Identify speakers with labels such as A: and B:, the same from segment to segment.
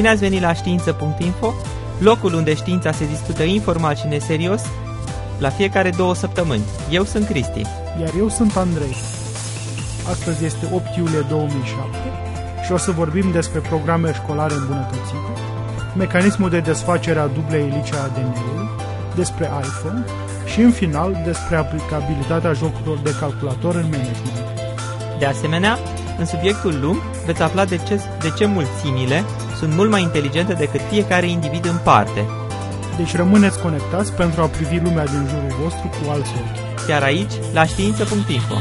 A: Bine ați venit la știință.info, locul unde știința se discută informal și neserios, la fiecare două săptămâni. Eu sunt Cristi.
B: Iar eu sunt Andrei. Astăzi este 8 iulie 2007 și o să vorbim despre programe școlare îmbunătățite, mecanismul de desfacere a dublei elice a ADN-ului, despre iPhone și, în final, despre aplicabilitatea jocurilor de calculator în management.
A: De asemenea, în subiectul lung veți afla de ce, de ce mulțimile sunt mult mai inteligente decât fiecare individ în parte.
B: Deci rămâneți conectați pentru a privi lumea din jurul vostru cu alți ochi.
A: Chiar aici, la știință.info.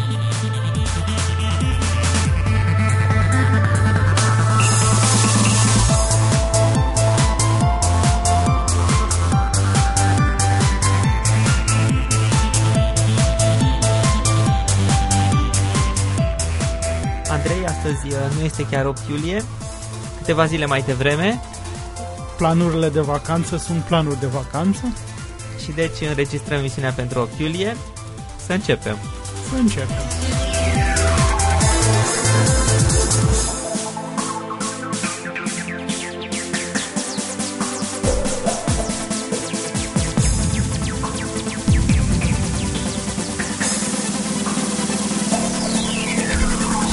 A: Andrei, astăzi uh, nu este chiar 8 iulie, câteva zile mai devreme
B: Planurile de vacanță sunt planuri de vacanță.
A: și deci înregistrăm misiunea pentru 8 iulie. Să începem.
B: Să începem.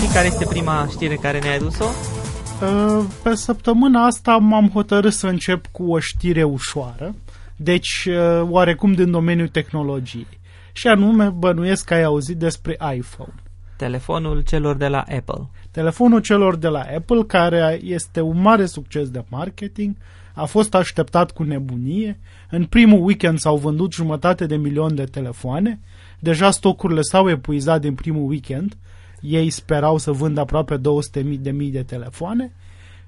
A: Și care este prima știre care ne-ai adus-o?
B: Uh, Pe săptămâna asta m-am hotărât să încep cu o știre ușoară, deci uh, oarecum din domeniul tehnologiei. Și anume, bănuiesc că ai auzit despre iPhone.
A: Telefonul celor de la Apple.
B: Telefonul celor de la Apple, care este un mare succes de marketing, a fost așteptat cu nebunie. În primul weekend s-au vândut jumătate de milion de telefoane. Deja stocurile s-au epuizat din primul weekend. Ei sperau să vândă aproape 200.000 de mii de telefoane.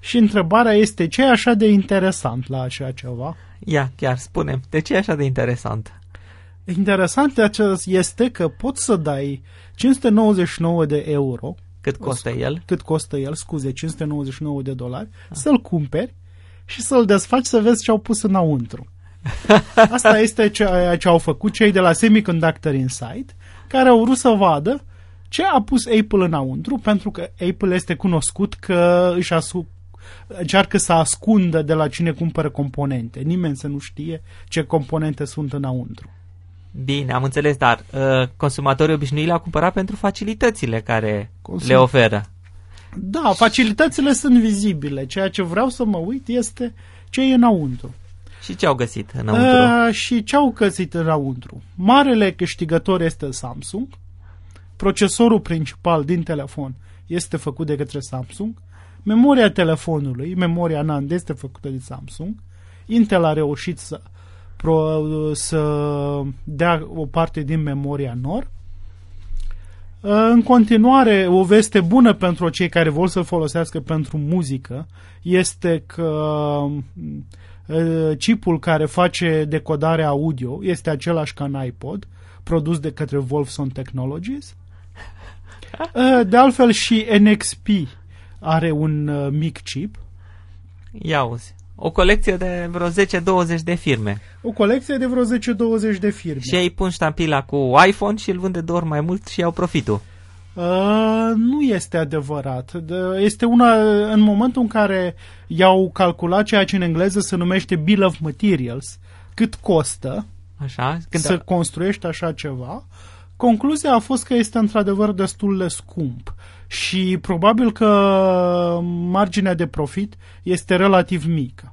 B: Și întrebarea este ce e așa de interesant la așa ceva?
A: Ia, chiar, spune de ce e așa de interesant?
B: Interesant de acest este că poți să dai 599 de euro
A: Cât costă el?
B: cât costă el, scuze, 599 de dolari, să-l cumperi și să-l desfaci să vezi ce au pus înăuntru. Asta este ceea ce au făcut cei de la Semiconductor Insight, care au vrut să vadă ce a pus Apple înăuntru, pentru că Apple este cunoscut că își asu- încearcă să ascundă de la cine cumpără componente. Nimeni să nu știe ce componente sunt înăuntru.
A: Bine, am înțeles, dar uh, consumatorii obișnuiți le-au cumpărat pentru facilitățile care
B: Consum-
A: le oferă.
B: Da, facilitățile sunt vizibile. Ceea ce vreau să mă uit este ce e înăuntru.
A: Și ce au găsit înăuntru?
B: Uh, și ce au găsit înăuntru? Marele câștigător este Samsung. Procesorul principal din telefon este făcut de către Samsung. Memoria telefonului, memoria NAND, este făcută de Samsung. Intel a reușit să, pro, să dea o parte din memoria NOR. Uh, În continuare, o veste bună pentru cei care vor să folosească pentru muzică este că uh, chipul care face decodarea audio este același ca în iPod, produs de către Wolfson Technologies. Uh, De altfel și NXP are un uh, mic chip,
A: Ia uzi. O colecție de vreo 10-20 de firme.
B: o colecție de vreo 10-20 de firme.
A: Și ei pun ștampila cu iPhone și îl vând de două ori mai mult și iau profitul.
B: Uh, nu este adevărat. De- Este una, în momentul în care i-au calculat ceea ce în engleză se numește Bill of Materials, cât costă
A: Așa? Când
B: să construiești așa ceva, concluzia a fost că este într-adevăr destul de scump și probabil că marginea de profit este relativ mică.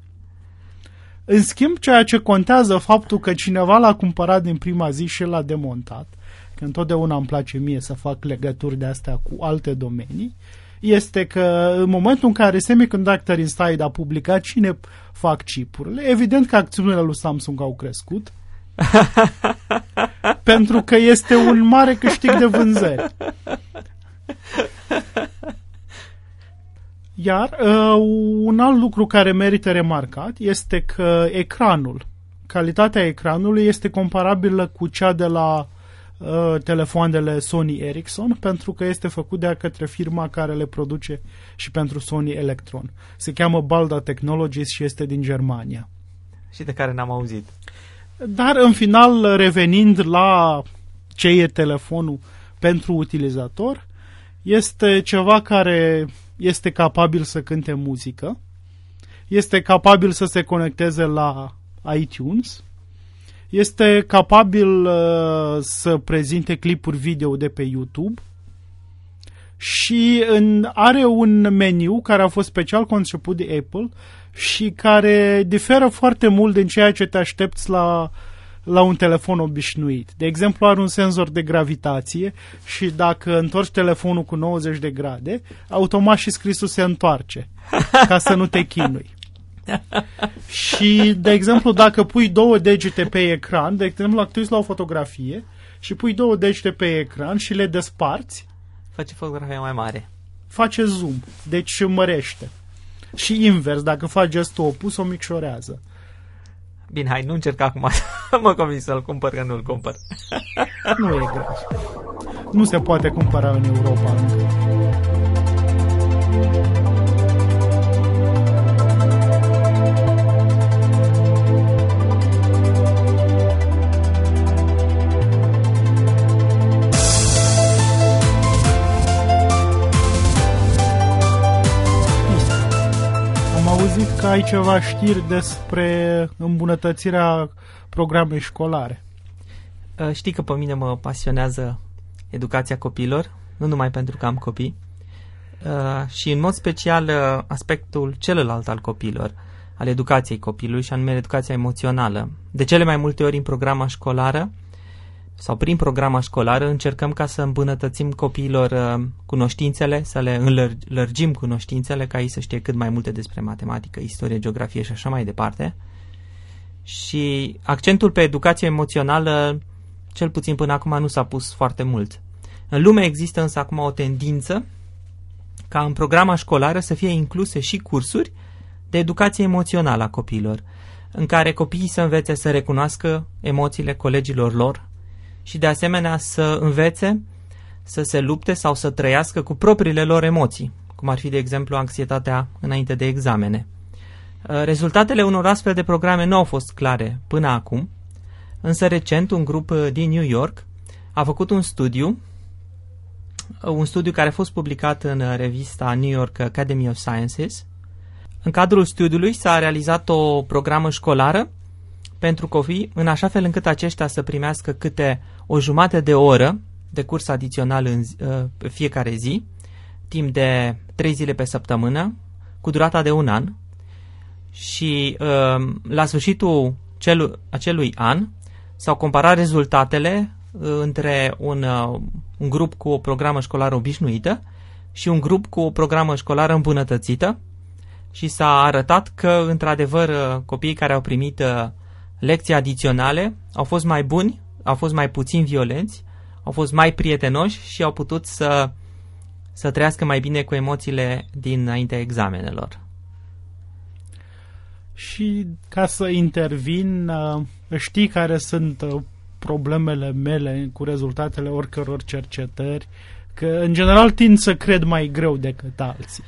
B: În schimb, ceea ce contează faptul că cineva l-a cumpărat din prima zi și l-a demontat, că întotdeauna îmi place mie să fac legături de astea cu alte domenii, este că în momentul în care Semiconductor Insight a publicat cine fac chipurile, evident că acțiunile lui Samsung au crescut, pentru că este un mare câștig de vânzări. Iar uh, un alt lucru care merită remarcat este că ecranul, calitatea ecranului este comparabilă cu cea de la uh, telefoanele Sony Ericsson pentru că este făcut de către firma care le produce și pentru Sony Electron. Se cheamă Balda Technologies și este din Germania.
A: Și de care n-am auzit.
B: Dar în final, revenind la ce e telefonul pentru utilizator, este ceva care este capabil să cânte muzică, este capabil să se conecteze la iTunes, este capabil uh, să prezinte clipuri video de pe YouTube și în, are un meniu care a fost special conceput de Apple și care diferă foarte mult din ceea ce te aștepți la, la un telefon obișnuit. De exemplu, are un senzor de gravitație și dacă întorci telefonul cu 90 de grade, automat și scrisul se întoarce ca să nu te chinui. și, de exemplu, dacă pui două degete pe ecran, de exemplu, actuezi la o fotografie și pui două degete pe ecran și le desparți,
A: face fotografia mai mare.
B: Face zoom, deci mărește. Și invers, dacă faci gestul opus, o micșorează.
A: Bine, hai, nu încerc acum mă convins să-l cumpăr, că nu-l cumpăr.
B: nu e grav. Nu se poate cumpăra în Europa încă. Că ai ceva știri despre îmbunătățirea programei școlare.
A: Uh, știi că pe mine mă pasionează educația copiilor, nu numai pentru că am copii, uh, și în mod special uh, aspectul celălalt al copiilor, al educației copilului și anume educația emoțională. De cele mai multe ori în programa școlară sau prin programa școlară încercăm ca să îmbunătățim copiilor uh, cunoștințele, să le înlărgim cunoștințele ca ei să știe cât mai multe despre matematică, istorie, geografie și așa mai departe. Și accentul pe educație emoțională, cel puțin până acum, nu s-a pus foarte mult. În lume există însă acum o tendință ca în programa școlară să fie incluse și cursuri de educație emoțională a copiilor, în care copiii să învețe să recunoască emoțiile colegilor lor, și de asemenea să învețe să se lupte sau să trăiască cu propriile lor emoții, cum ar fi, de exemplu, anxietatea înainte de examene. Uh, rezultatele unor astfel de programe nu au fost clare până acum, însă recent un grup uh, din New York a făcut un studiu, uh, un studiu care a fost publicat în revista New York Academy of Sciences. În cadrul studiului s-a realizat o programă școlară pentru copii, în așa fel încât aceștia să primească câte o jumătate de oră de curs adițional în uh, fiecare zi, timp de 3 zile pe săptămână, cu durata de un an. Și uh, la sfârșitul celu- acelui an s-au comparat rezultatele uh, între un, uh, un grup cu o programă școlară obișnuită și un grup cu o programă școlară îmbunătățită și s-a arătat că, într-adevăr, uh, copiii care au primit uh, lecții adiționale au fost mai buni, au fost mai puțin violenți, au fost mai prietenoși și au putut să, să trăiască mai bine cu emoțiile dinaintea examenelor.
B: Și ca să intervin, uh, știi care sunt uh, problemele mele cu rezultatele oricăror cercetări, că în general tind să cred mai greu decât alții.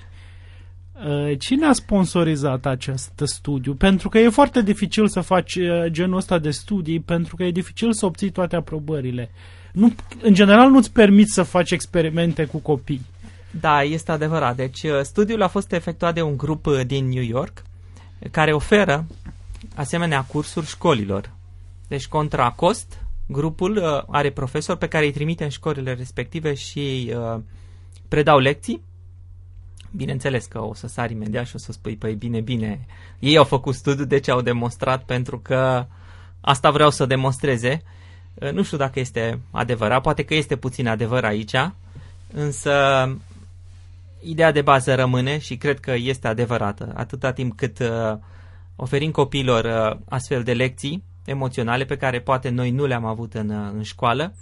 B: Uh, cine a sponsorizat acest studiu? Pentru că e foarte dificil să faci uh, genul ăsta de studii, pentru că e dificil să obții toate aprobările. Nu, în general nu-ți permiți să faci experimente cu copii.
A: Da, este adevărat. Deci uh, studiul a fost efectuat de un grup din New York care oferă asemenea cursuri școlilor. Deci contra cost, grupul are profesori pe care îi trimite în școlile respective și predau lecții Bineînțeles că o să sari imediat și o să spui, păi bine, bine, ei au făcut studiu, deci au demonstrat pentru că asta vreau să demonstreze. Uh, nu știu dacă este adevărat, poate că este puțin adevăr aici, însă ideea de bază rămâne și cred că este adevărată. Atâta timp cât uh, oferim copiilor uh, astfel de lecții emoționale pe care poate noi nu le-am avut în, uh, în școală,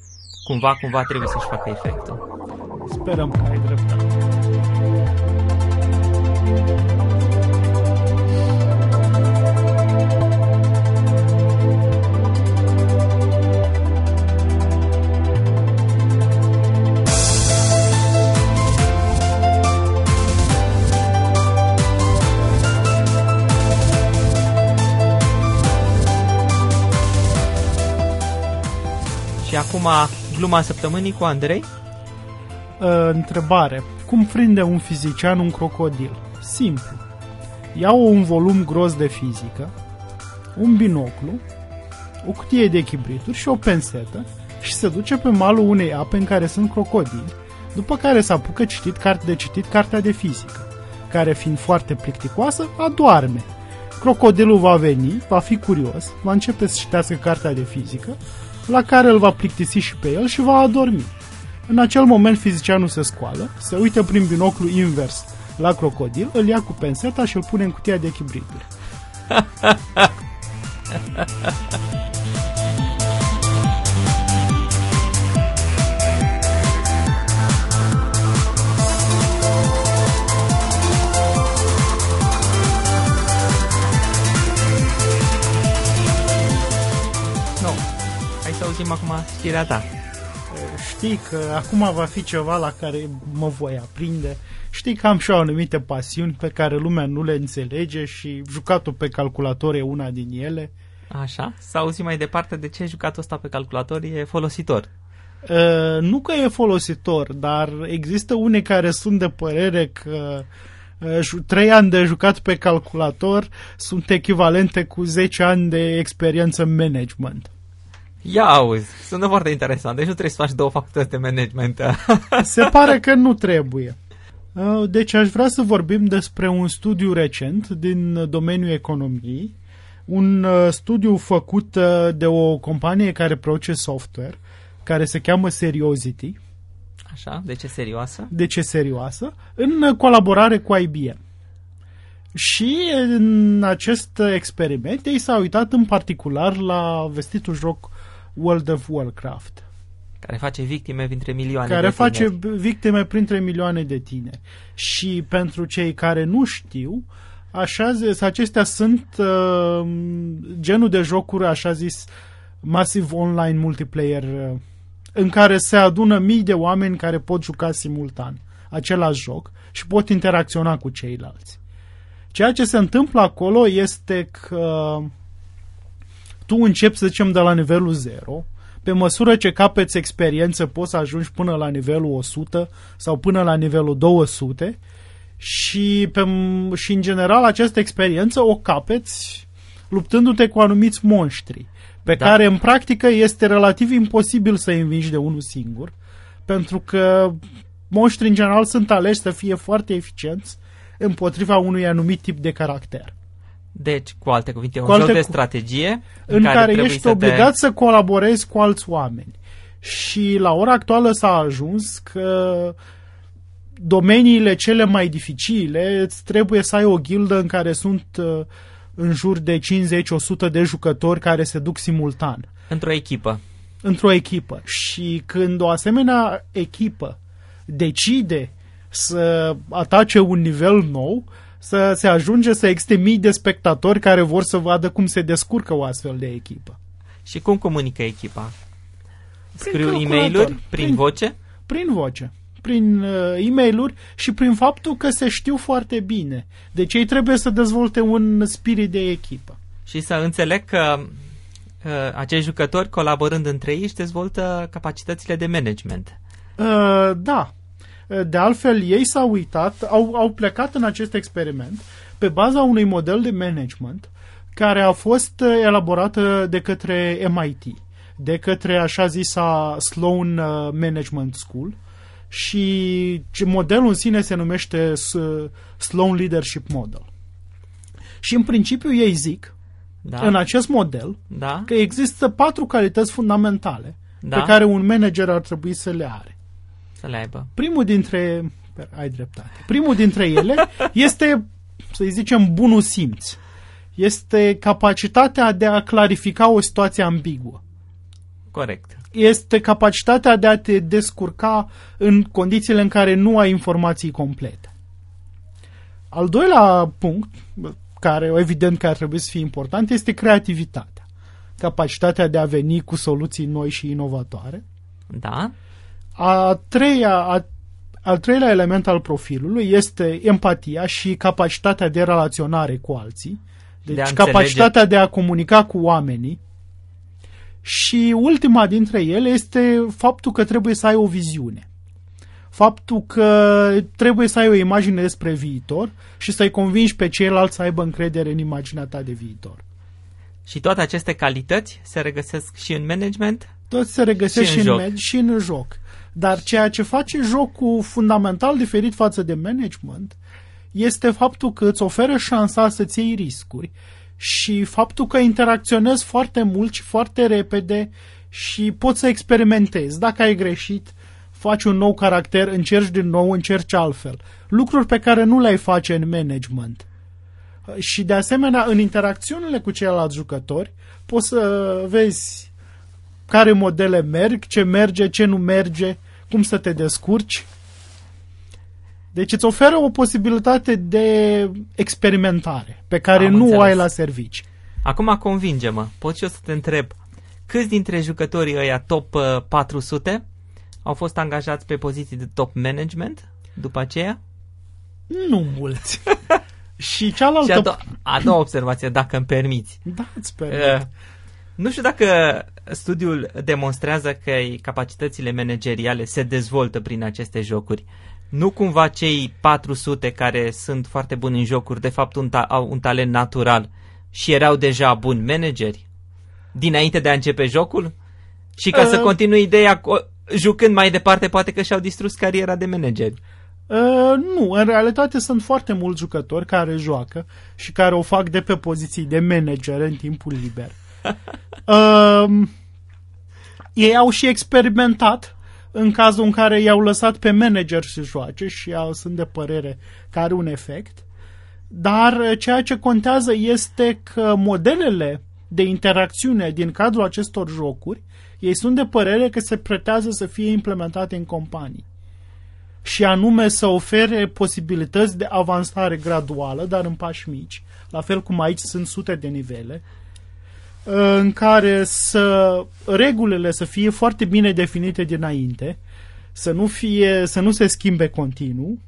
A: cumva, cumva trebuie să-și facă efectul.
B: Sperăm că ai dreptate.
A: Și acum gluma săptămânii cu Andrei?
B: Uh, întrebare. Cum prinde un fizician un crocodil? Simplu. ia un volum gros de fizică, un binoclu, o cutie de chibrituri și o pensetă și se duce pe malul unei ape în care sunt crocodili, după care se apucă citit carte de citit cartea de fizică, care fiind foarte plicticoasă, adoarme. Crocodilul va veni, va fi curios, va începe să citească cartea de fizică, la care îl va plictisi și pe el și va adormi. În acel moment fizicianul se scoală, se uită prin binoclu invers la crocodil, îl ia cu penseta și îl pune în cutia de chibrituri.
A: Hai să auzim acum știrea ta.
B: Știi că acum va fi ceva la care mă voi aprinde. Știi că am și eu anumite pasiuni pe care lumea nu le înțelege și jucatul pe calculator e una din ele.
A: Așa? Să auzim mai departe de ce jucatul ăsta pe calculator e folositor.
B: Uh, nu că e folositor, dar există unii care sunt de părere că uh, 3 ani de jucat pe calculator sunt echivalente cu 10 ani de experiență în management.
A: Ia auzi, sună foarte interesant. Deci nu trebuie să faci două facultăți de management.
B: Se pare că nu trebuie. Uh, Deci aș vrea să vorbim despre un studiu recent din domeniul economiei, un uh, studiu făcut uh, de o companie care produce software, care se cheamă Seriosity,
A: Așa, de ce serioasă?
B: de ce serioasă, în colaborare cu IBM. Și în acest experiment ei s-au uitat în particular la vestitul joc World of Warcraft,
A: Care face victime printre milioane
B: care
A: de
B: face
A: tineri.
B: victime printre milioane de tineri. Și pentru cei care nu știu, așa zis, acestea sunt uh, genul de jocuri, așa zis, Massive Online Multiplayer, uh, în care se adună mii de oameni care pot juca simultan același joc și pot interacționa cu ceilalți. Ceea ce se întâmplă acolo este că tu începi, să zicem, de la nivelul 0, pe măsură ce capeți experiență poți să ajungi până la nivelul 100 sau până la nivelul 200 și, pe, și în general această experiență o capeți luptându-te cu anumiți monștri, pe
A: Da.
B: care în practică este relativ imposibil să îi învingi de unul singur, pentru că monștrii în general sunt aleși să fie foarte eficienți împotriva unui anumit tip de caracter.
A: Deci, cu alte cuvinte, un
B: Cu alte
A: joc de
B: cu-
A: strategie
B: în care, care
A: trebuie
B: ești
A: să
B: obligat să colaborezi cu alți oameni. Și la ora actuală s-a ajuns că domeniile cele mai dificile îți trebuie să ai o ghildă în care sunt uh, în jur de 50-100 de jucători care se duc simultan
A: Te... Într-o echipă.
B: într-o echipă. Și când o asemenea echipă decide să atace un nivel nou, să se ajunge să existe mii de spectatori care vor să vadă cum se descurcă o astfel de echipă.
A: Și cum comunică echipa?
B: Prin
A: Scriu e
B: calculator,
A: mail prin,
B: prin-
A: voce?
B: Prin voce, prin uh, e mail și prin faptul că se știu foarte bine. Deci ei trebuie să dezvolte un spirit de echipă.
A: Și să înțeleg că uh, acești jucători, colaborând între ei, își dezvoltă capacitățile de management.
B: Uh, da. Uh, De altfel, ei s-au uitat, au, au plecat în acest experiment pe baza unui model de management care a fost uh, elaborată de către MIT, de către așa zisa Sloan uh, Management School și ce- modelul în sine se numește S- Sloan Leadership Model. Și în principiu ei zic,
A: Da?
B: în acest model,
A: da?
B: că există patru calități fundamentale
A: Da.
B: pe care un manager ar trebui să le are.
A: Să le aibă.
B: Primul dintre... Ai dreptate. Primul dintre ele este, să-i zicem, bunul simț. Este capacitatea de a clarifica o situație ambiguă.
A: Corect.
B: Este capacitatea de a te descurca în condițiile în care nu ai informații complete. Al doilea punct, care evident că ar trebui să fie important, este creativitatea. Capacitatea de a veni cu soluții noi și inovatoare.
A: Da?
B: A treia, a, al treilea element al profilului este empatia și capacitatea de relaționare cu alții. Deci
A: De a
B: capacitatea de a comunica cu oamenii. Și ultima dintre ele este faptul că trebuie să ai o viziune. faptul că trebuie să ai o imagine despre viitor și să-i convingi pe ceilalți să aibă încredere în imaginea ta de viitor.
A: Și toate aceste calități se regăsesc și în management?
B: Tot se regăsesc și,
A: și, în,
B: în,
A: joc.
B: med- și în joc. Dar ceea ce face jocul fundamental diferit față de management este faptul că îți oferă șansa să-ți iei riscuri și faptul că interacționezi foarte mult și foarte repede și poți să experimentezi. Dacă ai greșit, faci un nou caracter, încerci din nou, încerci altfel. Lucruri pe care nu le-ai face în management. Și de asemenea, în interacțiunile cu ceilalți jucători, poți să vezi care modele merg, ce merge, ce nu merge, cum să te descurci. Deci îți oferă o posibilitate de experimentare pe care
A: Am
B: nu o
A: înțeles.
B: ai la servici.
A: Acum convinge-mă, pot și eu să te întreb, câți dintre jucătorii ăia top uh, 400 au fost angajați pe poziții de top management după aceea?
B: Nu mulți. și
A: Și
B: cealaltă...
A: a, do- a doua observație, dacă îmi permiți.
B: Da, îți permit.
A: Uh, nu știu dacă studiul demonstrează că capacitățile manageriale se dezvoltă prin aceste jocuri. Nu cumva cei 400 care sunt foarte buni în jocuri, de fapt un ta- au un talent natural și erau deja buni manageri? Dinainte de a începe jocul? Și ca să
B: Uh.
A: continui ideea, co- jucând mai departe, poate că și-au distrus cariera de manageri.
B: Uh, nu, în realitate sunt foarte mulți jucători care joacă și care o fac de pe poziții de manager în timpul liber. Uh, ei au și experimentat în cazul în care i-au lăsat pe manager să joace și au, sunt de părere că are un efect. Dar uh, ceea ce contează este că modelele de interacțiune din cadrul acestor jocuri, ei sunt de părere că se pretează să fie implementate în companii. Și anume să ofere posibilități de avansare graduală, dar în pași mici, la fel cum aici sunt sute de nivele, în care să regulile să fie foarte bine definite dinainte, să nu, fie, să nu se schimbe continuu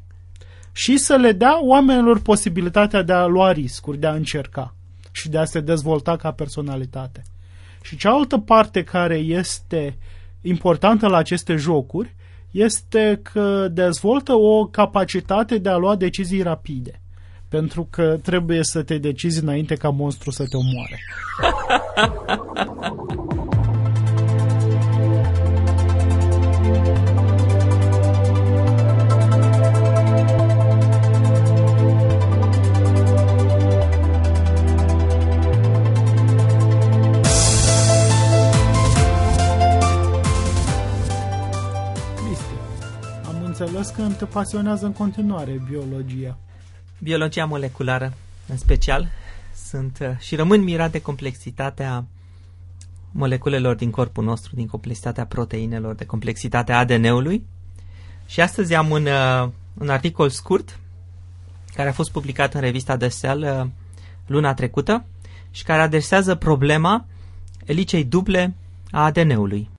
B: și să le dea oamenilor posibilitatea de a lua riscuri, de a încerca și de a se dezvolta ca personalitate. Și cealaltă parte care este importantă la aceste jocuri este că dezvoltă o capacitate de a lua decizii rapide. Pentru că trebuie să te decizi înainte ca monstru să te omoare. Cristi, am înțeles că te pasionează în continuare biologia.
A: Biologia moleculară, în special, sunt uh, și rămân mirat de complexitatea moleculelor din corpul nostru, din complexitatea proteinelor, de complexitatea ADN-ului. Și astăzi am un, uh, un articol scurt care a fost publicat în revista The Cell uh, luna trecută și care adresează problema elicei duble a ADN-ului.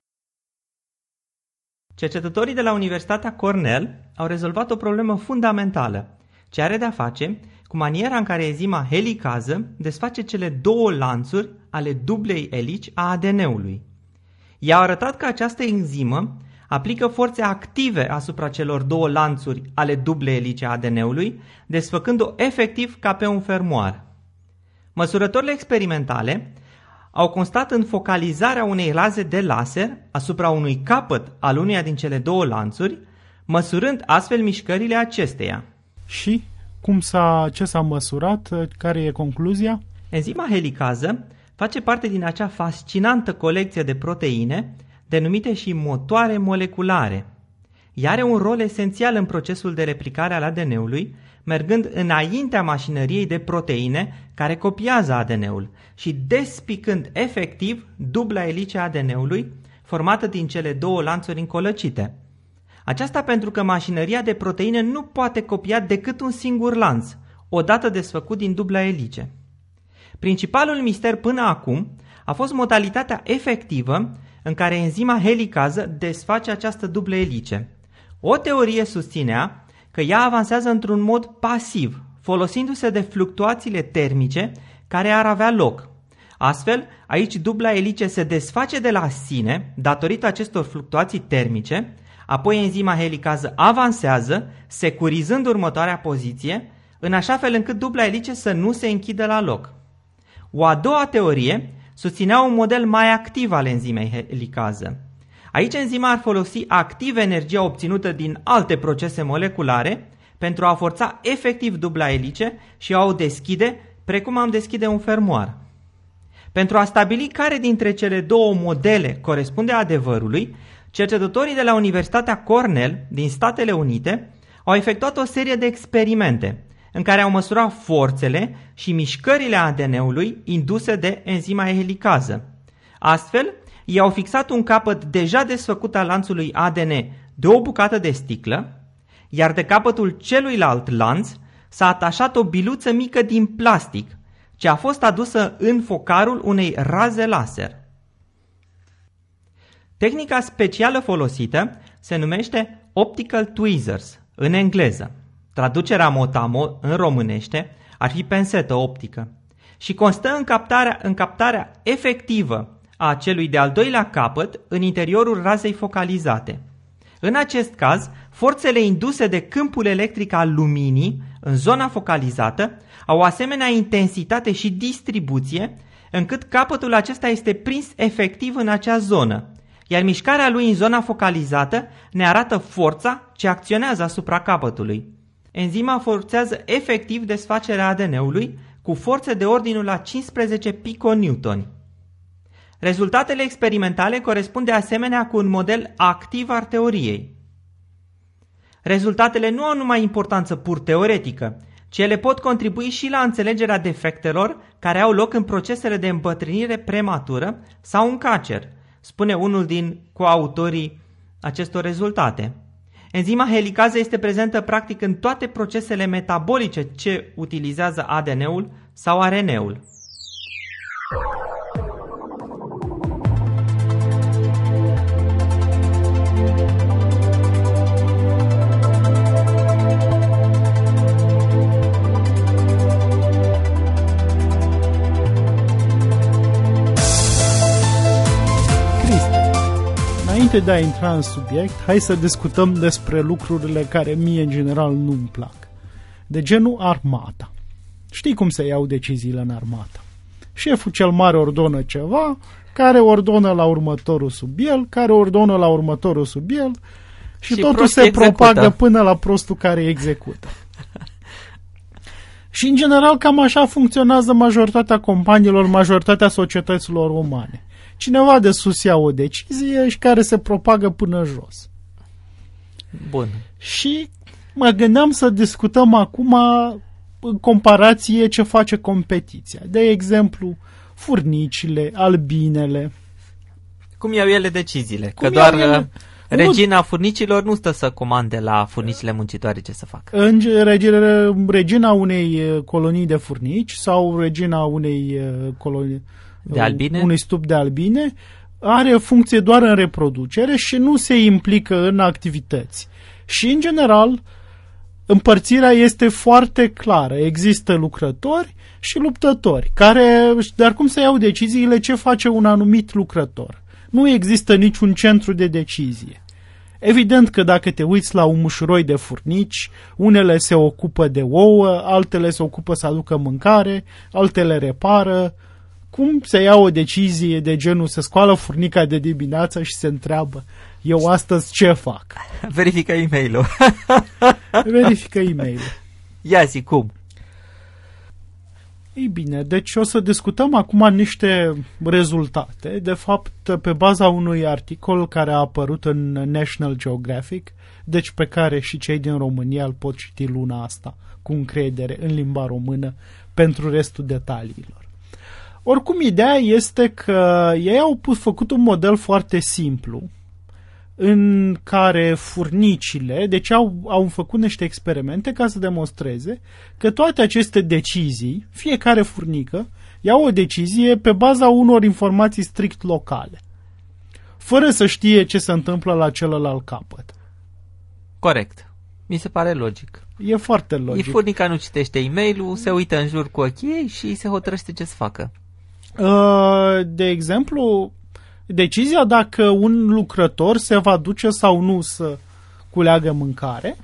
A: Cercetătorii de la Universitatea Cornell au rezolvat o problemă fundamentală, ce are de-a face cu maniera în care enzima helicază desface cele două lanțuri ale dublei elici a ADN-ului. I-au arătat că această enzimă aplică forțe active asupra celor două lanțuri ale dublei elici a ADN-ului, desfăcând-o efectiv ca pe un fermoar. Măsurătorile experimentale au constat în focalizarea unei raze de laser asupra unui capăt al uneia din cele două lanțuri, măsurând astfel mișcările acesteia.
B: Și cum s-a, ce s-a măsurat? Care e concluzia?
A: Enzima helicază face parte din acea fascinantă colecție de proteine denumite și motoare moleculare. Ea are un rol esențial în procesul de replicare al ADN-ului, mergând înaintea mașinăriei de proteine care copiază ADN-ul și despicând efectiv dubla elice a ADN-ului formată din cele două lanțuri încolăcite. Aceasta pentru că mașinăria de proteine nu poate copia decât un singur lanț, odată desfăcut din dubla elice. Principalul mister până acum a fost modalitatea efectivă în care enzima helicază desface această dublă elice. O teorie susținea că ea avansează într-un mod pasiv, folosindu-se de fluctuațiile termice care ar avea loc. Astfel, aici dubla elice se desface de la sine datorită acestor fluctuații termice, Apoi enzima helicază avansează, securizând următoarea poziție, în așa fel încât dubla elice să nu se închidă la loc. O a doua teorie susținea un model mai activ al enzimei helicază. Aici enzima ar folosi activ energia obținută din alte procese moleculare pentru a forța efectiv dubla elice și a o deschide precum am deschide un fermoar. Pentru a stabili care dintre cele două modele corespunde adevărului, cercetătorii de la Universitatea Cornell din Statele Unite au efectuat o serie de experimente în care au măsurat forțele și mișcările ADN-ului induse de enzima helicază. Astfel, ei au fixat un capăt deja desfăcut al lanțului ADN de o bucată de sticlă, iar de capătul celuilalt lanț s-a atașat o biluță mică din plastic, ce a fost adusă în focarul unei raze laser. Tehnica specială folosită se numește optical tweezers în engleză. Traducerea motamo în românește ar fi pensetă optică și constă în captarea, în captarea efectivă a celui de-al doilea capăt în interiorul razei focalizate. În acest caz, forțele induse de câmpul electric al luminii în zona focalizată au o asemenea intensitate și distribuție încât capătul acesta este prins efectiv în acea zonă, iar mișcarea lui în zona focalizată ne arată forța ce acționează asupra capătului. Enzima forțează efectiv desfacerea ADN-ului cu forțe de ordinul la 15 piconewtoni. Rezultatele experimentale corespund de asemenea cu un model activ al teoriei. Rezultatele nu au numai importanță pur teoretică, ci ele pot contribui și la înțelegerea defectelor care au loc în procesele de îmbătrânire prematură sau în cancer, spune unul din coautorii acestor rezultate. Enzima helicază este prezentă practic în toate procesele metabolice ce utilizează ADN-ul sau RNA-ul.
B: Înainte de a intra în subiect, hai să discutăm despre lucrurile care mie în general nu-mi plac. De genul armata. Știi cum se iau deciziile în armată. Șeful cel mare ordonă ceva, care ordonă la următorul sub el, care ordonă la următorul sub el și, și totul se execută. propagă până la prostul care execută. și în general cam așa funcționează majoritatea companiilor, majoritatea societăților umane cineva de sus ia o decizie și care se propagă până jos.
A: Bun.
B: Și mă gândeam să discutăm acum în comparație ce face competiția. De exemplu, furnicile, albinele.
A: Cum iau ele deciziile? Cum Că doar ele? Uh, regina nu... furnicilor nu stă să comande la furnicile muncitoare ce să facă.
B: În regina unei uh, colonii de furnici sau regina unei uh, colonii
A: de albine?
B: unui stup de albine, are funcție doar în reproducere și nu se implică în activități. Și, în general, împărțirea este foarte clară. Există lucrători și luptători, care, dar cum să iau deciziile, ce face un anumit lucrător? Nu există niciun centru de decizie. Evident că dacă te uiți la un mușuroi de furnici, unele se ocupă de ouă, altele se ocupă să aducă mâncare, altele repară, cum se ia o decizie de genul să scoală furnica de dimineață și se întreabă eu astăzi ce fac?
A: Verifică e-mail-ul.
B: Verifică e-mail-ul.
A: Ia zi, cum?
B: Ei bine, deci o să discutăm acum niște rezultate, de fapt pe baza unui articol care a apărut în National Geographic, deci pe care și cei din România îl pot citi luna asta cu încredere în limba română pentru restul detaliilor. Oricum, ideea este că ei au pus, făcut un model foarte simplu în care furnicile, deci au, au făcut niște experimente ca să demonstreze că toate aceste decizii, fiecare furnică, iau o decizie pe baza unor informații strict locale, fără să știe ce se întâmplă la celălalt capăt.
A: Corect. Mi se pare logic.
B: E foarte logic.
A: E furnica nu citește e mail se uită în jur cu ochii și se hotărăște ce să facă.
B: Uh, de exemplu, decizia dacă un lucrător se va duce sau nu să culeagă mâncare.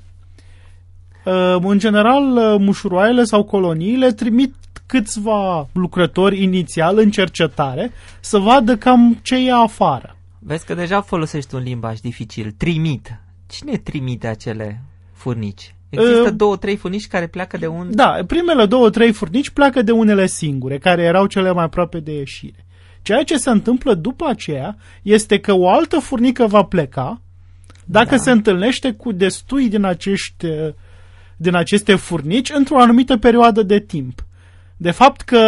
B: Uh, în general, uh, mușuroaiele sau coloniile trimit câțiva lucrători inițial în cercetare să vadă cam ce e afară.
A: Vezi că deja folosești un limbaj dificil. Trimit. Cine trimite acele furnici? Există uh, două, trei furnici care pleacă de un...
B: Da, primele două, trei furnici pleacă de unele singure, care erau cele mai aproape de ieșire. Ceea ce se întâmplă după aceea este că o altă furnică va pleca dacă da. se întâlnește cu destui din, acești, din aceste furnici într-o anumită perioadă de timp. De fapt că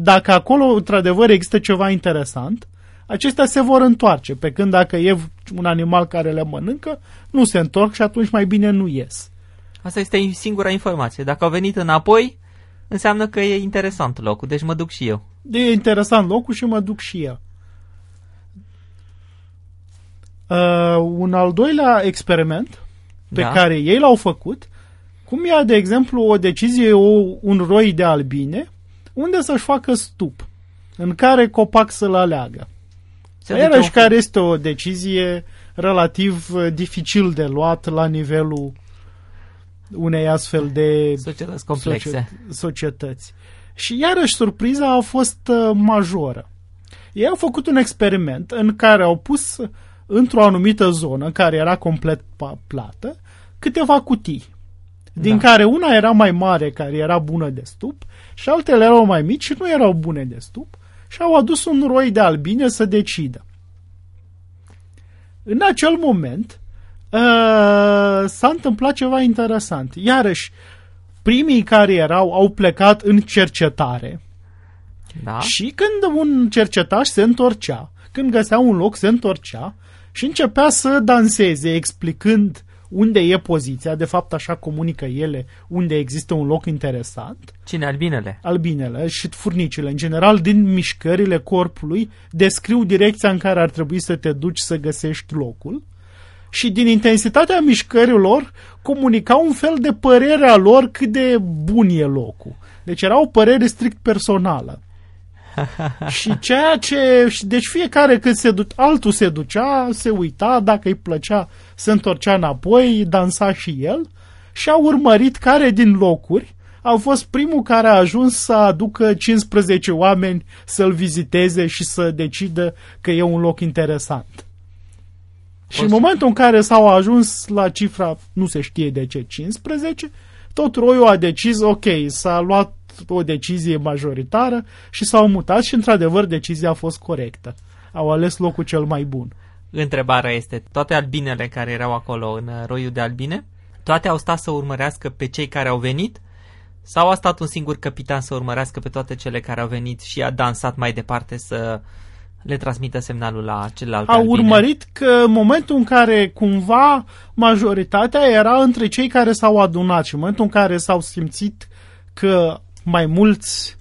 B: dacă acolo într-adevăr există ceva interesant, acestea se vor întoarce, pe când dacă e un animal care le mănâncă, nu se întorc și atunci mai bine nu ies.
A: Asta este singura informație. Dacă au venit înapoi, înseamnă că e interesant locul, deci mă duc și eu.
B: E interesant locul și mă duc și eu. Uh, un al doilea experiment pe da. care ei l-au făcut, cum ia, de exemplu, o decizie, o, un roi de albine, unde să-și facă stup, în care copac să-l aleagă. Iarăși care este o decizie relativ uh, dificil de luat la nivelul unei astfel de
A: societăți complexe.
B: societăți. Și iarăși surpriza a fost uh, majoră. Ei au făcut un experiment în care au pus într-o anumită zonă, care era complet plată, câteva cutii, din da. care una era mai mare, care era bună de stup, și altele erau mai mici și nu erau bune de stup, și au adus un roi de albine să decidă. În acel moment, uh, s-a întâmplat ceva interesant. Iarăși, primii care erau au plecat în cercetare
A: da.
B: și când un cercetaș se întorcea, când găsea un loc, se întorcea și începea să danseze, explicând unde e poziția, de fapt așa comunică ele, unde există un loc interesant.
A: Cine? Albinele?
B: Albinele și furnicile. În general, din mișcările corpului, descriu direcția în care ar trebui să te duci să găsești locul și din intensitatea mișcărilor comunica un fel de părere a lor cât de bun e locul. Deci era o părere strict personală. și ceea ce... Deci fiecare când se duce, altul se ducea, se uita, dacă îi plăcea, se întorcea înapoi, dansa și el și a urmărit care din locuri au fost primul care a ajuns să aducă 15 oameni să-l viziteze și să decidă că e un loc interesant. Și în momentul în care s-au ajuns la cifra, nu se știe de ce, 15, tot roiul a decis, ok, s-a luat o decizie majoritară și s-au mutat și, într-adevăr, decizia a fost corectă. Au ales locul cel mai bun.
A: Întrebarea este, toate albinele care erau acolo în roiul de albine, toate au stat să urmărească pe cei care au venit sau a stat un singur capitan să urmărească pe toate cele care au venit și a dansat mai departe să le transmită semnalul la celălalt.
B: Au urmărit că în momentul în care cumva majoritatea era între cei care s-au adunat și în momentul în care s-au simțit că mai mulți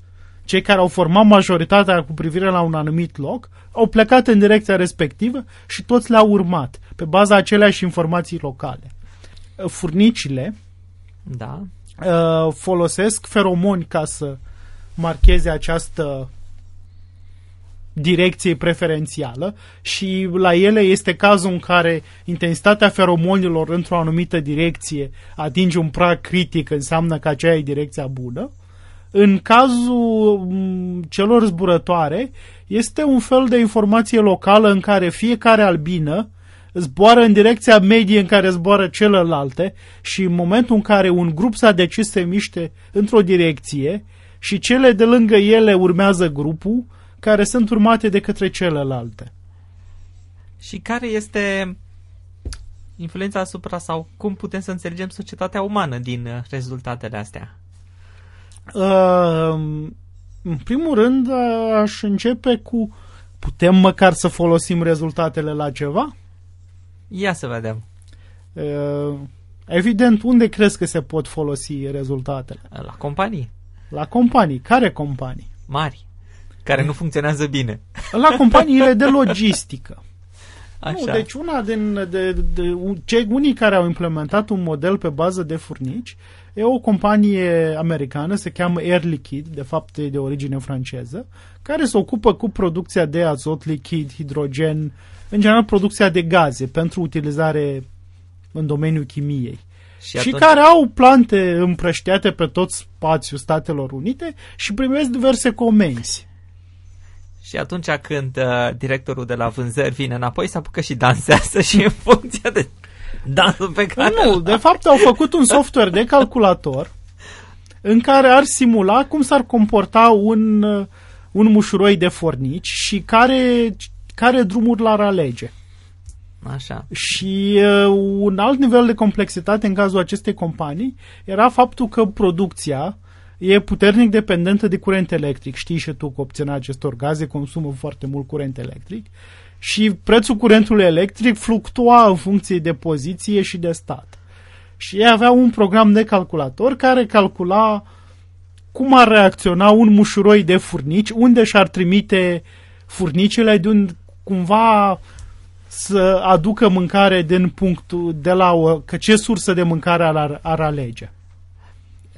B: cei care au format majoritatea cu privire la un anumit loc au plecat în direcția respectivă și toți le-au urmat pe baza aceleași informații locale. Furnicile
A: da.
B: Uh, folosesc feromoni ca să marcheze această direcție preferențială și la ele este cazul în care intensitatea feromonilor într-o anumită direcție atinge un prag critic, înseamnă că aceea e direcția bună. În cazul mm, celor zburătoare, este un fel de informație locală în care fiecare albină zboară în direcția medie în care zboară celelalte și în momentul în care un grup s-a decis să miște într-o direcție și cele de lângă ele urmează grupul, care sunt urmate de către celelalte.
A: Și care este influența asupra sau cum putem să înțelegem societatea umană din uh, rezultatele astea?
B: Uh, în primul rând, uh, aș începe cu putem măcar să folosim rezultatele la ceva?
A: Ia să vedem.
B: Uh, evident, unde crezi că se pot folosi rezultatele?
A: La companii.
B: La companii. Care companii?
A: Mari care nu funcționează bine.
B: La companiile de logistică.
A: Așa.
B: Nu, deci una din de, de, de, cei unii care au implementat un model pe bază de furnici e o companie americană, se cheamă Air Liquide, de fapt e de origine franceză, care se ocupă cu producția de azot lichid, hidrogen, în general producția de gaze pentru utilizare în domeniul chimiei. Și, și care au plante împrăștiate pe tot spațiul Statelor Unite și primesc diverse comenzi.
A: Și atunci când uh, directorul de la vânzări vine înapoi, se apucă și dansează și în funcție de dansul pe care...
B: Nu, de fapt au făcut un software de calculator în care ar simula cum s-ar comporta un, uh, un mușuroi de fornici și care, care drumuri l-ar alege.
A: Așa.
B: Și uh, un alt nivel de complexitate în cazul acestei companii era faptul că producția e puternic dependentă de curent electric. Știi și tu că opțiunea acestor gaze consumă foarte mult curent electric și prețul curentului electric fluctua în funcție de poziție și de stat. Și ei aveau un program de calculator care calcula cum ar reacționa un mușuroi de furnici, unde și-ar trimite furnicile de un, cumva să aducă mâncare din punctul de la o, că ce sursă de mâncare ar, ar alege.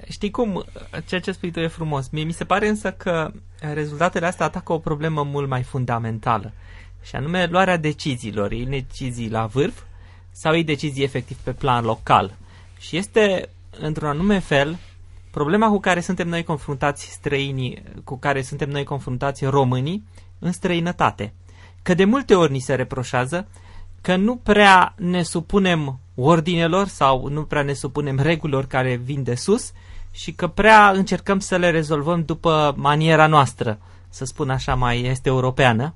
A: Știi cum, ceea ce spui tu e frumos. Mie mi se pare însă că rezultatele astea atacă o problemă mult mai fundamentală. Și anume luarea deciziilor. Ei decizii la vârf sau ei decizii efectiv pe plan local. Și este, într-un anume fel, problema cu care suntem noi confruntați străinii, cu care suntem noi confruntați românii în străinătate. Că de multe ori ni se reproșează că nu prea ne supunem ordinelor sau nu prea ne supunem regulilor care vin de sus și că prea încercăm să le rezolvăm după maniera noastră, să spun așa mai este europeană,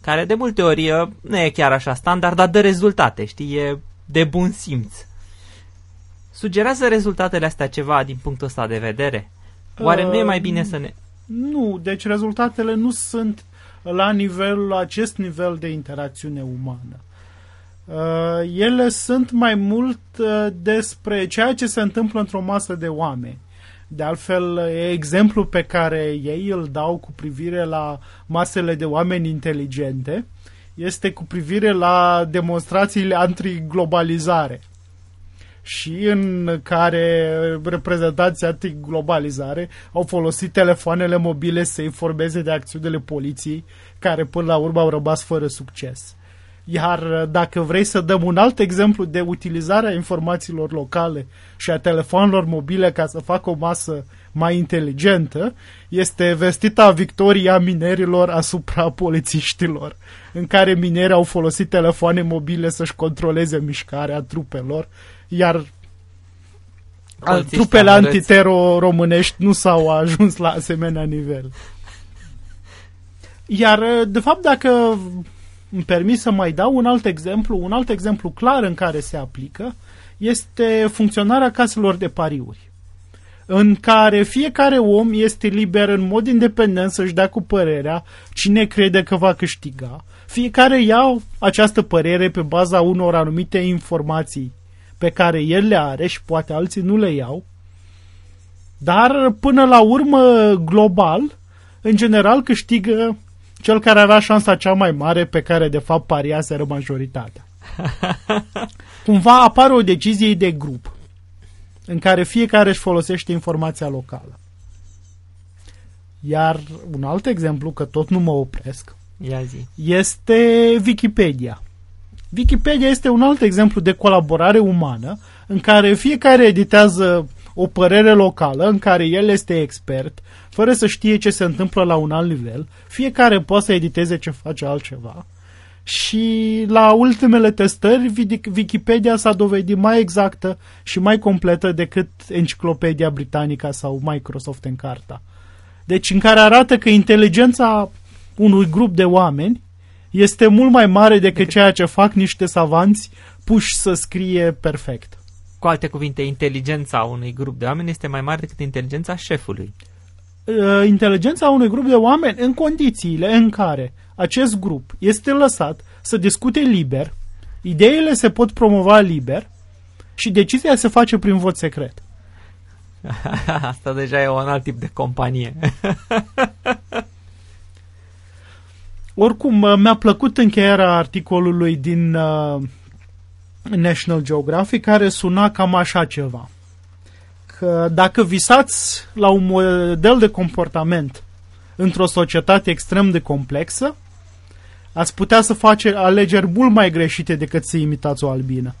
A: care de multe ori nu e chiar așa standard, dar dă rezultate, știi, e de bun simț. Sugerează rezultatele astea ceva din punctul ăsta de vedere? Oare uh, nu e mai bine să ne...
B: Nu, deci rezultatele nu sunt la nivel, la acest nivel de interacțiune umană. Uh, ele sunt mai mult uh, despre ceea ce se întâmplă într-o masă de oameni. De altfel, e exemplu pe care ei îl dau cu privire la masele de oameni inteligente este cu privire la demonstrațiile antiglobalizare și în care reprezentanții antiglobalizare au folosit telefoanele mobile să informeze de acțiunile poliției care până la urmă au rămas fără succes. Iar uh, dacă vrei să dăm un alt exemplu de utilizarea informațiilor locale și a telefonelor mobile ca să facă o masă mai inteligentă, este vestita victoria minerilor asupra polițiștilor, în care mineri au folosit telefoane mobile să-și controleze mișcarea trupelor, iar trupele antitero românești nu s-au ajuns la asemenea nivel. Iar, uh, de fapt, dacă îmi permis să mai dau un alt exemplu, un alt exemplu clar în care se aplică este funcționarea caselor de pariuri în care fiecare om este liber în mod independent să-și dea cu părerea cine crede că va câștiga. Fiecare ia această părere pe baza unor anumite informații pe care el le are și poate alții nu le iau. Dar până la urmă, global, în general câștigă cel care avea șansa cea mai mare pe care de fapt pariaseră majoritatea. Cumva apare o decizie de grup în care fiecare își folosește informația locală. Iar un alt exemplu, că tot nu mă opresc,
A: Ia zi.
B: este Wikipedia. Wikipedia este un alt exemplu de colaborare umană în care fiecare editează o părere locală în care el este expert, fără să știe ce se întâmplă la un alt nivel, fiecare poate să editeze ce face altceva. Și la ultimele testări, Wikipedia s-a dovedit mai exactă și mai completă decât Enciclopedia Britannica sau Microsoft în carta. Deci în care arată că inteligența unui grup de oameni este mult mai mare decât ceea ce fac niște savanți puși să scrie perfect.
A: Cu alte cuvinte, inteligența unui grup de oameni este mai mare decât inteligența șefului.
B: Uh, inteligența unui grup de oameni în condițiile în care acest grup este lăsat să discute liber, ideile se pot promova liber și decizia se face prin vot secret.
A: Asta deja e un alt tip de companie.
B: oricum, uh, mi-a plăcut încheierea articolului din uh, National Geographic care suna cam așa ceva. Că dacă visați la un model de comportament într-o societate extrem de complexă, ați putea să face alegeri mult mai greșite decât să imitați o albină.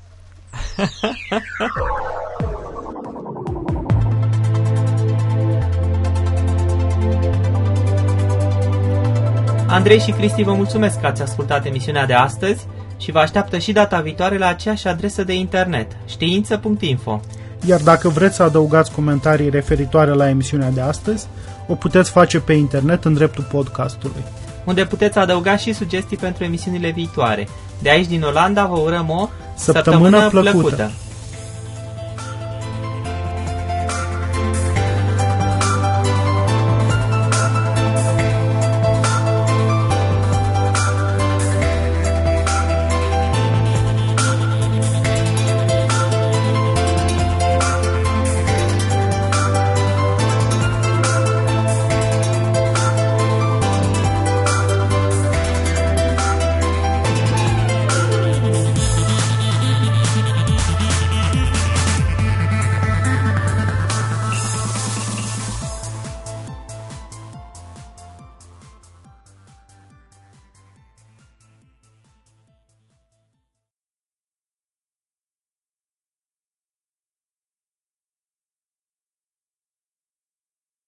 A: Andrei și Cristi, vă mulțumesc că ați ascultat emisiunea de astăzi și vă așteaptă și data viitoare la aceeași adresă de internet, știință.info.
B: Iar dacă vreți să adăugați comentarii referitoare la emisiunea de astăzi, o puteți face pe internet în dreptul podcastului.
A: Unde puteți adăuga și sugestii pentru emisiunile viitoare. De aici din Olanda vă urăm o
B: săptămână, săptămână plăcută. plăcută.